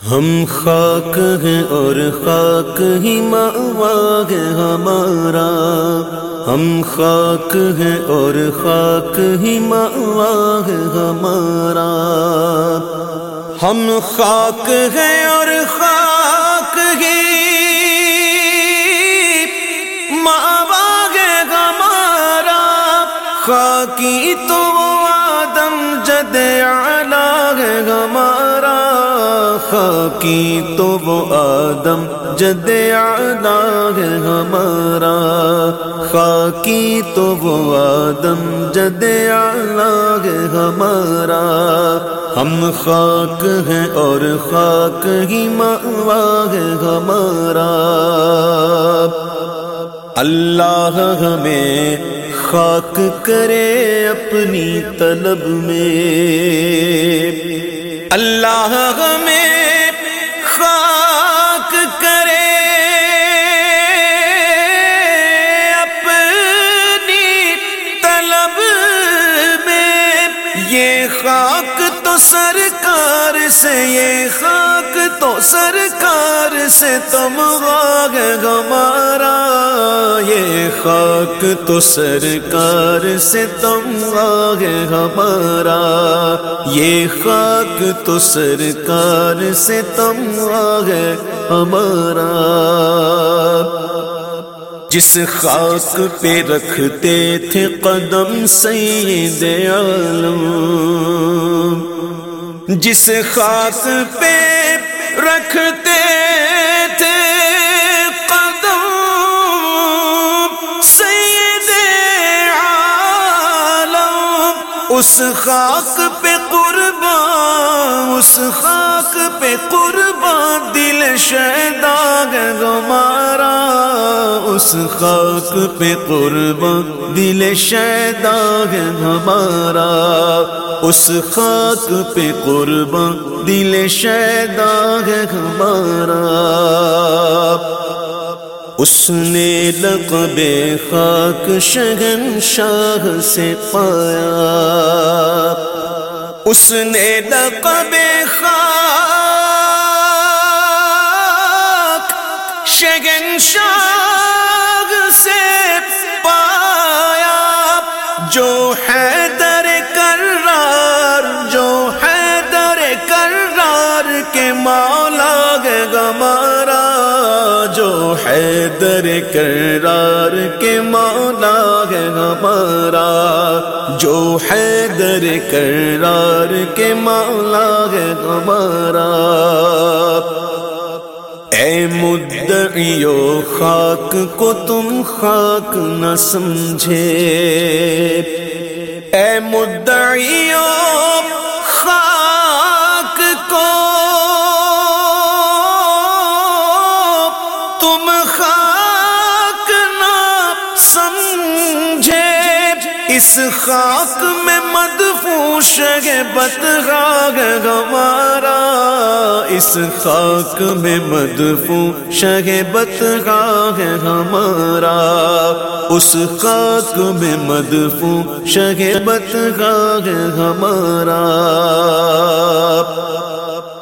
ہم خاک ہیں اور خاک ہی ہے ہمارا ہم خاک ہیں اور خاک ہی ہے ہمارا ہم خاک ہیں اور خاک ہی ہے ہمارا خاکی تو آدم جد ہے ہمارا خاکی تو وہ آدم جد ہے ہمارا۔ خاکی تو وہ آدم جد ہے ہمارا۔ ہم خاک ہیں اور خاک ہی ہے ہمارا۔ اللہ ہمیں خاک کرے اپنی طلب میں۔ اللہ ہمیں یہ خاک تو سرکار سے، یہ خاک تو سرکار سے تم غاگ گمارا۔ یہ خاک تو سرکار سے تم غاگ ہمارا یہ خاک تو سرکار سے تم غاگ ہمارا جس خاک پہ رکھتے تھے قدم سید عالم۔ جس خاک پہ رکھتے تھے قدم سید عالم۔ اس خاک پہ قربان، اس خاک پہ قربان، دل شہداگ گمارا اس خاک پہ قربان دل شہداگ ہمارا۔ اس خاک پہ قربان دل شہداگ ہمارا۔ اس نے لقب خاک شگن شاہ سے پایا۔ اس نے لقب خاک شگن شاہ سے پایا جو ہے در کرار، جو ہے در کرار کے مولا گمارا جو ہے در کرار کے مولا ہے ہمارا جو ہے در کرار کے مولا ہے ہمارا اے مدعیو خاک کو تم خاک نہ سمجھے۔ اے مدعیو اس خاک میں مدفوش ہے بدغاگ گوارا۔ اس خاک میں مدفو شہ بدغاگ ہمارا۔ اس خاک میں مدفو شہ بدغاگ ہمارا۔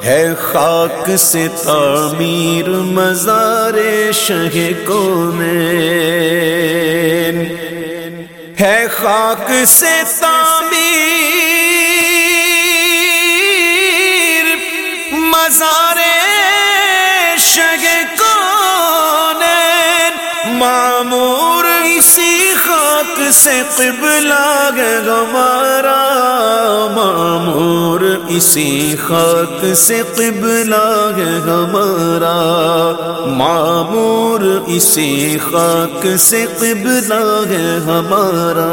ہے خاک سے تعمیر مزار شہ کو ہے خاک سے تعمیر۔ مزار شگ کون معمور اسی سے قبلہ گمارا معمور اسی خاک سے قبلہ ہمارا۔ معمور اسی خاک سے قبلہ ہے ہمارا۔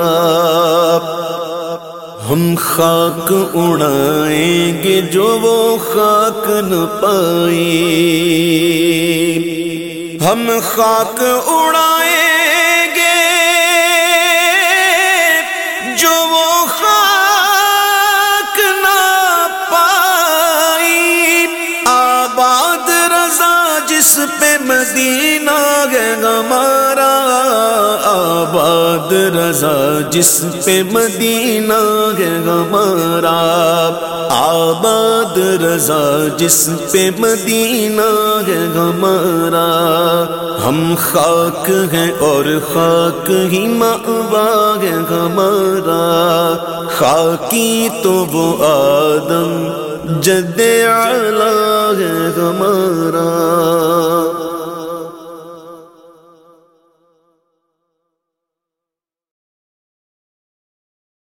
ہم خاک اڑائیں گے جو وہ خاک نہ پائی ہم خاک اڑائیں جس پہ مدینہ ہے ہمارا آباد رضا، جس پہ مدینہ ہے ہمارا آباد رضا، جس پہ مدینہ ہے ہمارا ہم خاک ہیں اور خاک ہی ماں ہے ہمارا خاکی تو وہ آدم جد ہے ہمارا